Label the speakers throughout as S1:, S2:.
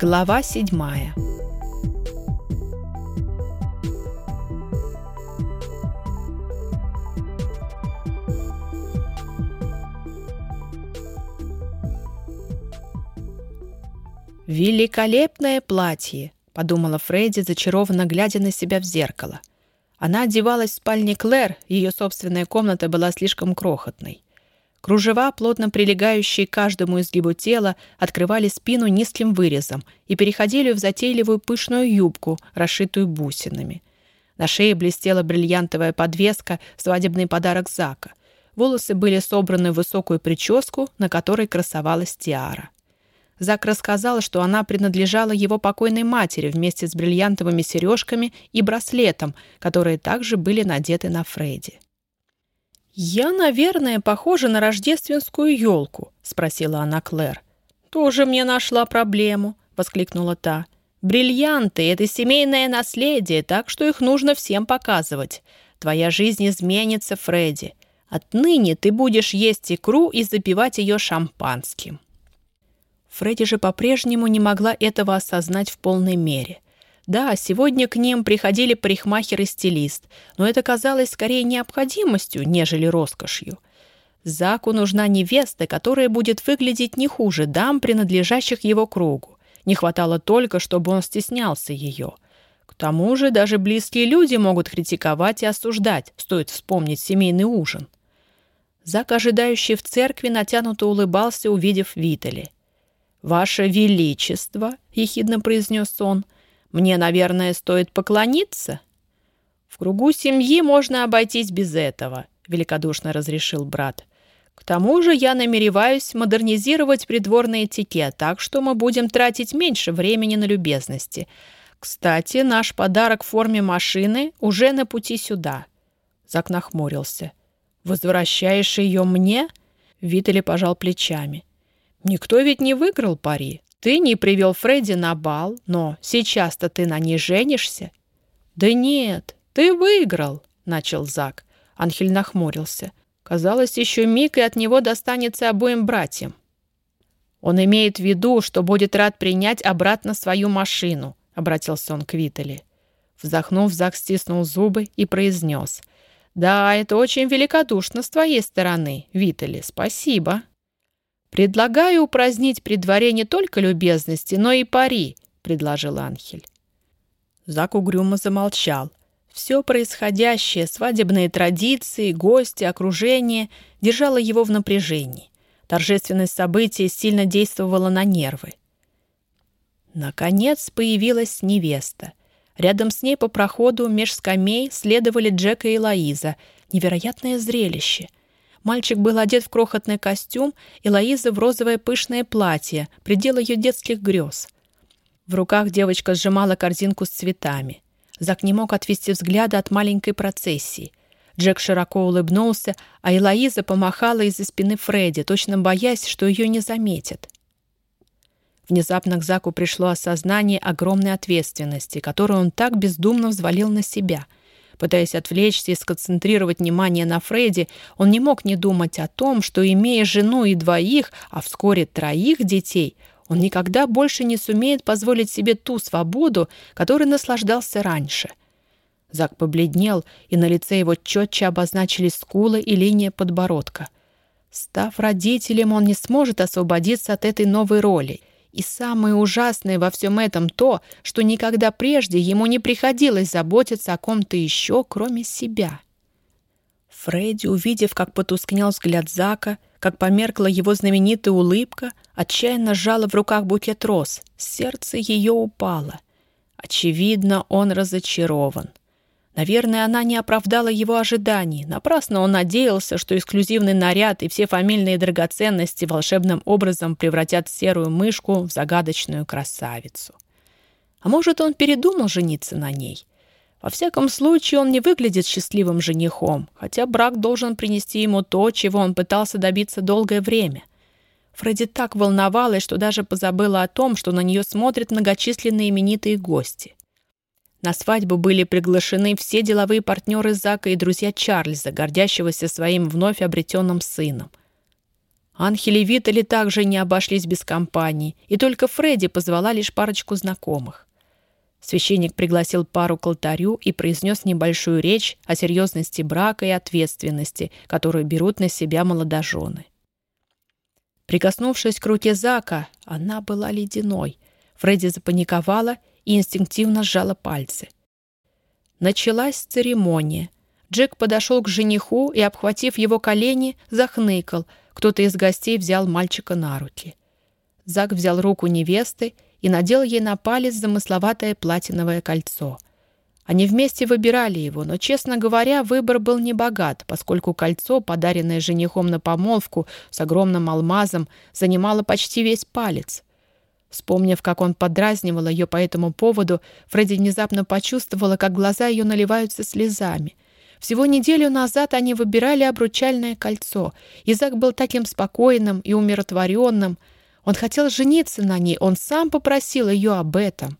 S1: Глава седьмая. «Великолепное платье!» — подумала Фредди, зачарованно глядя на себя в зеркало. Она одевалась в спальне Клэр, ее собственная комната была слишком крохотной. Кружева, плотно прилегающие к каждому изгибу тела, открывали спину низким вырезом и переходили в затейливую пышную юбку, расшитую бусинами. На шее блестела бриллиантовая подвеска, свадебный подарок Зака. Волосы были собраны в высокую прическу, на которой красовалась тиара. Зак рассказал, что она принадлежала его покойной матери вместе с бриллиантовыми сережками и браслетом, которые также были надеты на Фредди. «Я, наверное, похожа на рождественскую елку», — спросила она Клэр. «Тоже мне нашла проблему», — воскликнула та. «Бриллианты — это семейное наследие, так что их нужно всем показывать. Твоя жизнь изменится, Фредди. Отныне ты будешь есть икру и запивать ее шампанским». Фредди же по-прежнему не могла этого осознать в полной мере. Да, сегодня к ним приходили парикмахер и стилист, но это казалось скорее необходимостью, нежели роскошью. Заку нужна невеста, которая будет выглядеть не хуже дам, принадлежащих его кругу. Не хватало только, чтобы он стеснялся ее. К тому же даже близкие люди могут критиковать и осуждать, стоит вспомнить семейный ужин. Зак, ожидающий в церкви, натянуто улыбался, увидев Витали. «Ваше Величество!» — ехидно произнес он. «Мне, наверное, стоит поклониться?» «В кругу семьи можно обойтись без этого», — великодушно разрешил брат. «К тому же я намереваюсь модернизировать придворный этикет, так что мы будем тратить меньше времени на любезности. Кстати, наш подарок в форме машины уже на пути сюда». Зак нахмурился. «Возвращаешь ее мне?» Витали пожал плечами. Никто ведь не выиграл пари. Ты не привел Фредди на бал, но сейчас-то ты на ней женишься. Да нет, ты выиграл, начал Зак. Анхель нахмурился. Казалось, еще миг, и от него достанется обоим братьям. Он имеет в виду, что будет рад принять обратно свою машину, обратился он к Витали. Вздохнув, Зак стиснул зубы и произнес. «Да, это очень великодушно с твоей стороны, Витали, спасибо». «Предлагаю упразднить при дворе не только любезности, но и пари», — предложил Анхель. Зак угрюмо замолчал. Все происходящее, свадебные традиции, гости, окружение держало его в напряжении. Торжественность события сильно действовала на нервы. Наконец появилась невеста. Рядом с ней по проходу меж скамей следовали Джека и Лоиза. Невероятное зрелище — Мальчик был одет в крохотный костюм, и Лоиза в розовое пышное платье, предел ее детских грез. В руках девочка сжимала корзинку с цветами. Зак не мог отвести взгляда от маленькой процессии. Джек широко улыбнулся, а Элоиза помахала из-за спины Фредди, точно боясь, что ее не заметят. Внезапно к Заку пришло осознание огромной ответственности, которую он так бездумно взвалил на себя — Пытаясь отвлечься и сконцентрировать внимание на Фредди, он не мог не думать о том, что, имея жену и двоих, а вскоре троих детей, он никогда больше не сумеет позволить себе ту свободу, которой наслаждался раньше. Зак побледнел, и на лице его четче обозначились скулы и линия подбородка. Став родителем, он не сможет освободиться от этой новой роли — и самое ужасное во всем этом то, что никогда прежде ему не приходилось заботиться о ком-то еще, кроме себя. Фредди, увидев, как потускнел взгляд Зака, как померкла его знаменитая улыбка, отчаянно сжала в руках букет роз. Сердце ее упало. Очевидно, он разочарован. Наверное, она не оправдала его ожиданий. Напрасно он надеялся, что эксклюзивный наряд и все фамильные драгоценности волшебным образом превратят серую мышку в загадочную красавицу. А может, он передумал жениться на ней? Во всяком случае, он не выглядит счастливым женихом, хотя брак должен принести ему то, чего он пытался добиться долгое время. Фредди так волновалась, что даже позабыла о том, что на нее смотрят многочисленные именитые гости. На свадьбу были приглашены все деловые партнеры Зака и друзья Чарльза, гордящегося своим вновь обретенным сыном. Анхель и Витали также не обошлись без компании, и только Фредди позвала лишь парочку знакомых. Священник пригласил пару к алтарю и произнес небольшую речь о серьезности брака и ответственности, которую берут на себя молодожены. Прикоснувшись к руке Зака, она была ледяной. Фредди запаниковала и инстинктивно сжала пальцы. Началась церемония. Джек подошел к жениху и, обхватив его колени, захныкал. Кто-то из гостей взял мальчика на руки. Зак взял руку невесты и надел ей на палец замысловатое платиновое кольцо. Они вместе выбирали его, но, честно говоря, выбор был небогат, поскольку кольцо, подаренное женихом на помолвку с огромным алмазом, занимало почти весь палец. Вспомнив, как он подразнивал ее по этому поводу, Фредди внезапно почувствовала, как глаза ее наливаются слезами. Всего неделю назад они выбирали обручальное кольцо. Изак был таким спокойным и умиротворенным — он хотел жениться на ней, он сам попросил ее об этом.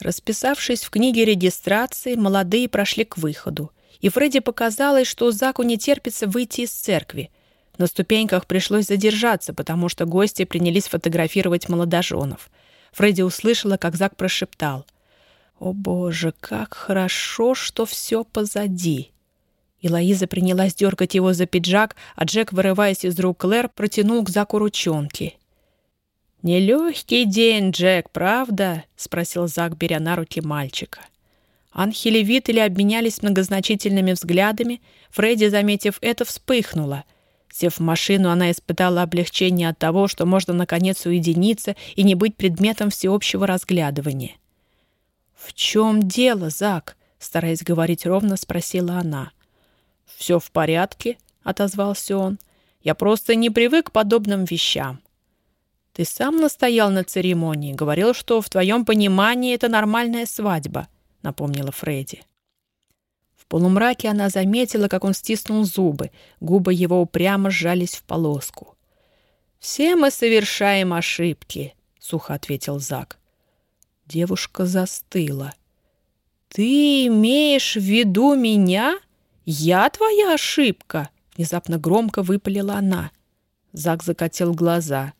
S1: Расписавшись в книге регистрации, молодые прошли к выходу, и Фредди показалось, что Заку не терпится выйти из церкви. На ступеньках пришлось задержаться, потому что гости принялись фотографировать молодоженов. Фредди услышала, как Зак прошептал. «О боже, как хорошо, что все позади!» И Лоиза принялась дергать его за пиджак, а Джек, вырываясь из рук Клэр, протянул к Заку ручонки. «Нелегкий день, Джек, правда?» — спросил Зак, беря на руки мальчика. Анхель и Виттели обменялись многозначительными взглядами. Фредди, заметив это, вспыхнула. Сев в машину, она испытала облегчение от того, что можно наконец уединиться и не быть предметом всеобщего разглядывания. «В чем дело, Зак?» — стараясь говорить ровно, спросила она. «Все в порядке», — отозвался он. «Я просто не привык к подобным вещам». «Ты сам настоял на церемонии, говорил, что в твоем понимании это нормальная свадьба», — напомнила Фредди. В полумраке она заметила, как он стиснул зубы, губы его упрямо сжались в полоску. «Все мы совершаем ошибки», — сухо ответил Зак. Девушка застыла. «Ты имеешь в виду меня?» «Я твоя ошибка!» — внезапно громко выпалила она. Зак закатил глаза.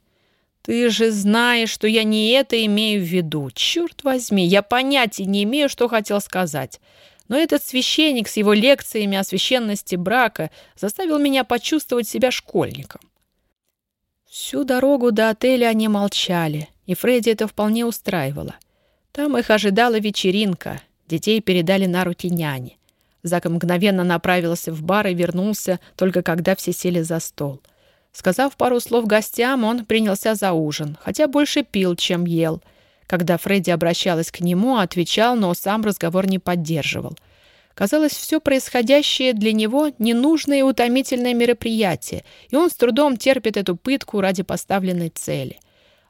S1: «Ты же знаешь, что я не это имею в виду. Черт возьми, я понятия не имею, что хотел сказать. Но этот священник с его лекциями о священности брака заставил меня почувствовать себя школьником». Всю дорогу до отеля они молчали, и Фредди это вполне устраивало. Там их ожидала вечеринка. Детей передали на руки няни. Зак мгновенно направился в бар и вернулся, только когда все сели за стол. Сказав пару слов гостям, он принялся за ужин, хотя больше пил, чем ел. Когда Фредди обращалась к нему, отвечал, но сам разговор не поддерживал. Казалось, все происходящее для него ненужное и утомительное мероприятие, и он с трудом терпит эту пытку ради поставленной цели.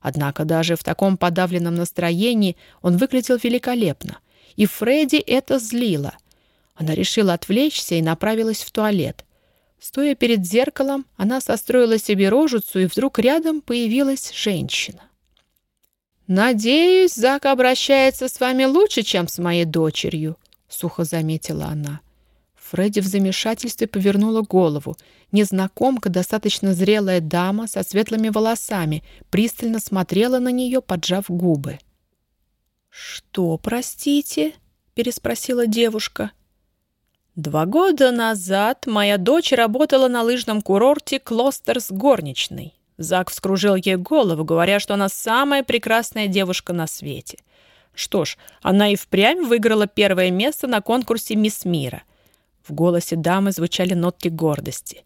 S1: Однако даже в таком подавленном настроении он выглядел великолепно. И Фредди это злило — она решила отвлечься и направилась в туалет. Стоя перед зеркалом, она состроила себе рожицу, и вдруг рядом появилась женщина. «Надеюсь, Зак обращается с вами лучше, чем с моей дочерью», — сухо заметила она. Фредди в замешательстве повернула голову. Незнакомка, достаточно зрелая дама со светлыми волосами, пристально смотрела на нее, поджав губы. «Что, простите?» — переспросила девушка. Два года назад моя дочь работала на лыжном курорте Клостерс горничной. Зак вскружил ей голову, говоря, что она самая прекрасная девушка на свете. Что ж, она и впрямь выиграла первое место на конкурсе «Мисс Мира». В голосе дамы звучали нотки гордости.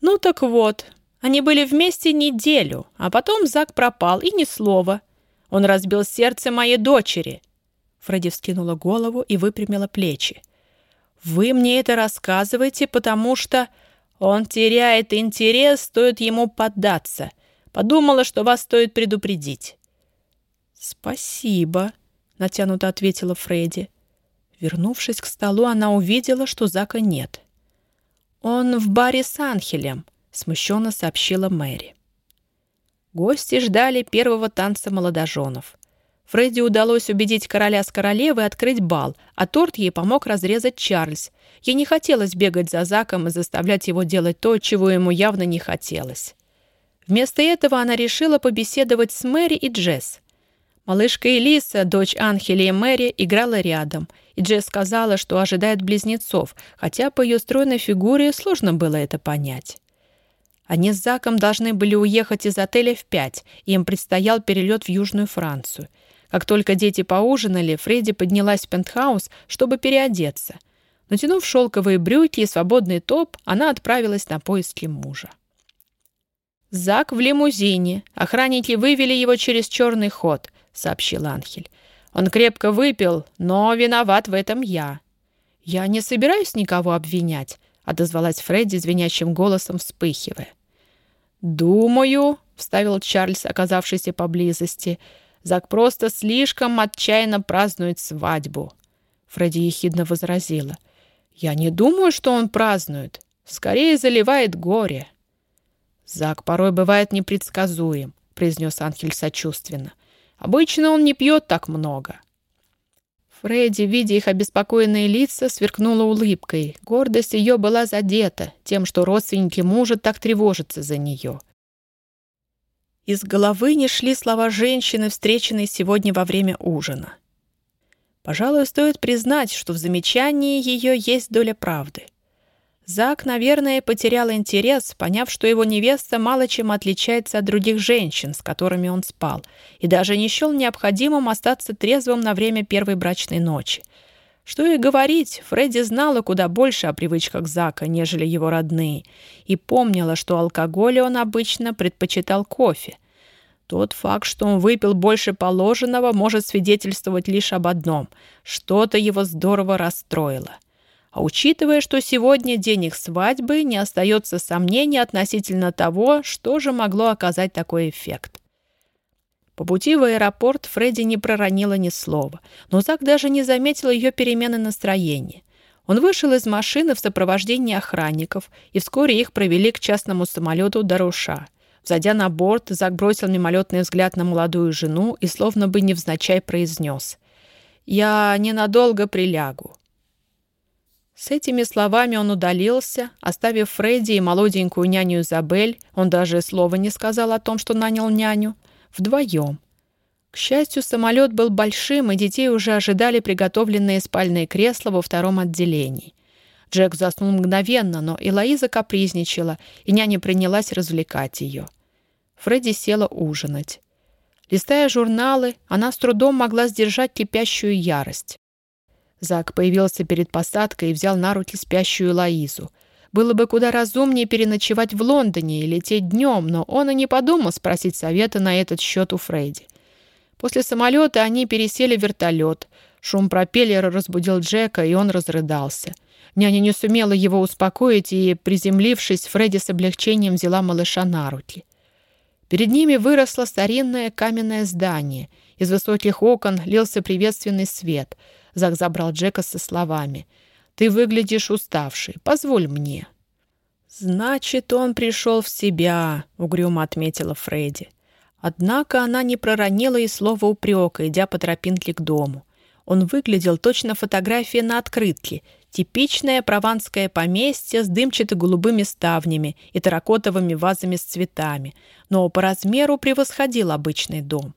S1: «Ну так вот, они были вместе неделю, а потом Зак пропал, и ни слова. Он разбил сердце моей дочери». Фредди вскинула голову и выпрямила плечи. Вы мне это рассказываете, потому что он теряет интерес, стоит ему поддаться. Подумала, что вас стоит предупредить. Спасибо, натянуто ответила Фредди. Вернувшись к столу, она увидела, что Зака нет. Он в баре с Анхелем, смущенно сообщила Мэри. Гости ждали первого танца молодоженов. Фредди удалось убедить короля с королевой открыть бал, а торт ей помог разрезать Чарльз. Ей не хотелось бегать за Заком и заставлять его делать то, чего ему явно не хотелось. Вместо этого она решила побеседовать с Мэри и Джесс. Малышка Элиса, дочь Анхели и Мэри, играла рядом, и Джесс сказала, что ожидает близнецов, хотя по ее стройной фигуре сложно было это понять. Они с Заком должны были уехать из отеля в пять, и им предстоял перелет в Южную Францию. Как только дети поужинали, Фредди поднялась в пентхаус, чтобы переодеться. Натянув шелковые брюки и свободный топ, она отправилась на поиски мужа. «Зак в лимузине. Охранники вывели его через черный ход», — сообщил Анхель. «Он крепко выпил, но виноват в этом я». «Я не собираюсь никого обвинять», — отозвалась Фредди звенящим голосом, вспыхивая. «Думаю», — вставил Чарльз, оказавшийся поблизости, «Зак просто слишком отчаянно празднует свадьбу». Фредди ехидно возразила. «Я не думаю, что он празднует. Скорее заливает горе». «Зак порой бывает непредсказуем», — произнес Анхель сочувственно. «Обычно он не пьет так много». Фредди, видя их обеспокоенные лица, сверкнула улыбкой. Гордость ее была задета тем, что родственники мужа так тревожатся за нее. Из головы не шли слова женщины, встреченной сегодня во время ужина. Пожалуй, стоит признать, что в замечании ее есть доля правды. Зак, наверное, потерял интерес, поняв, что его невеста мало чем отличается от других женщин, с которыми он спал, и даже не счел необходимым остаться трезвым на время первой брачной ночи. Что и говорить, Фредди знала куда больше о привычках Зака, нежели его родные, и помнила, что алкоголь он обычно предпочитал кофе. Тот факт, что он выпил больше положенного, может свидетельствовать лишь об одном – что-то его здорово расстроило – а учитывая, что сегодня день их свадьбы, не остается сомнений относительно того, что же могло оказать такой эффект. По пути в аэропорт Фредди не проронила ни слова, но Зак даже не заметил ее перемены настроения. Он вышел из машины в сопровождении охранников, и вскоре их провели к частному самолету Даруша. Зайдя на борт, Зак бросил мимолетный взгляд на молодую жену и словно бы невзначай произнес «Я ненадолго прилягу». С этими словами он удалился, оставив Фредди и молоденькую няню Изабель, он даже слова не сказал о том, что нанял няню, вдвоем. К счастью, самолет был большим, и детей уже ожидали приготовленные спальные кресла во втором отделении. Джек заснул мгновенно, но Элоиза капризничала, и няня принялась развлекать ее. Фредди села ужинать. Листая журналы, она с трудом могла сдержать кипящую ярость. Зак появился перед посадкой и взял на руки спящую Лоизу. Было бы куда разумнее переночевать в Лондоне и лететь днем, но он и не подумал спросить совета на этот счет у Фредди. После самолета они пересели в вертолет. Шум пропеллера разбудил Джека, и он разрыдался. Няня не сумела его успокоить, и, приземлившись, Фредди с облегчением взяла малыша на руки. Перед ними выросло старинное каменное здание. Из высоких окон лился приветственный свет — Зак забрал Джека со словами. «Ты выглядишь уставший. Позволь мне». «Значит, он пришел в себя», — угрюмо отметила Фредди. Однако она не проронила и слова упрека, идя по тропинке к дому. Он выглядел точно фотография на открытке, типичное прованское поместье с дымчато-голубыми ставнями и терракотовыми вазами с цветами, но по размеру превосходил обычный дом.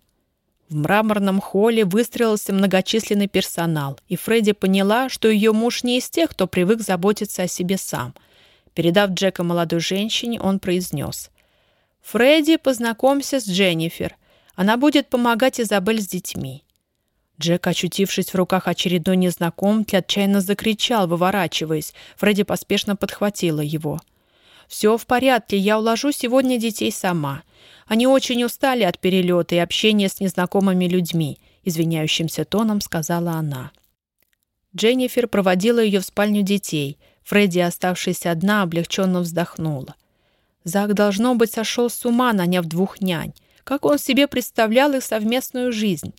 S1: В мраморном холле выстроился многочисленный персонал, и Фредди поняла, что ее муж не из тех, кто привык заботиться о себе сам. Передав Джека молодой женщине, он произнес. «Фредди, познакомься с Дженнифер. Она будет помогать Изабель с детьми». Джек, очутившись в руках очередной незнакомки, отчаянно закричал, выворачиваясь. Фредди поспешно подхватила его. «Все в порядке, я уложу сегодня детей сама. Они очень устали от перелета и общения с незнакомыми людьми, извиняющимся тоном сказала она. Дженнифер проводила ее в спальню детей. Фредди, оставшись одна, облегченно вздохнула. Зак, должно быть, сошел с ума, наняв двух нянь. Как он себе представлял их совместную жизнь?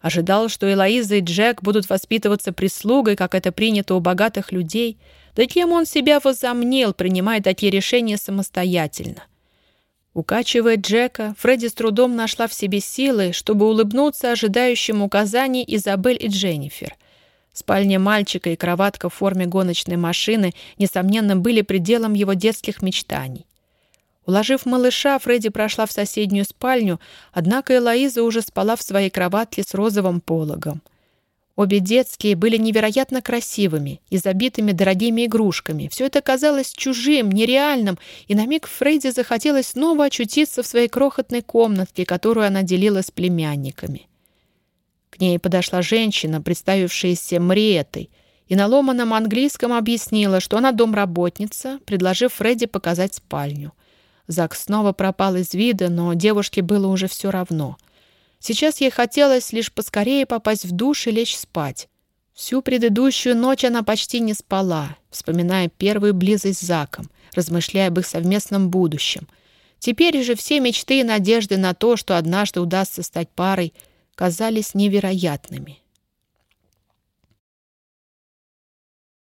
S1: Ожидал, что Элоиза и Джек будут воспитываться прислугой, как это принято у богатых людей. Да кем он себя возомнил, принимая такие решения самостоятельно? Укачивая Джека, Фредди с трудом нашла в себе силы, чтобы улыбнуться ожидающим указаний Изабель и Дженнифер. Спальня мальчика и кроватка в форме гоночной машины, несомненно, были пределом его детских мечтаний. Уложив малыша, Фредди прошла в соседнюю спальню, однако Элоиза уже спала в своей кроватке с розовым пологом. Обе детские были невероятно красивыми и забитыми дорогими игрушками. Все это казалось чужим, нереальным, и на миг Фредди захотелось снова очутиться в своей крохотной комнатке, которую она делила с племянниками. К ней подошла женщина, представившаяся Мриетой, и на ломаном английском объяснила, что она домработница, предложив Фредди показать спальню. Зак снова пропал из вида, но девушке было уже все равно — Сейчас ей хотелось лишь поскорее попасть в душ и лечь спать. Всю предыдущую ночь она почти не спала, вспоминая первую близость с Заком, размышляя об их совместном будущем. Теперь же все мечты и надежды на то, что однажды удастся стать парой, казались невероятными.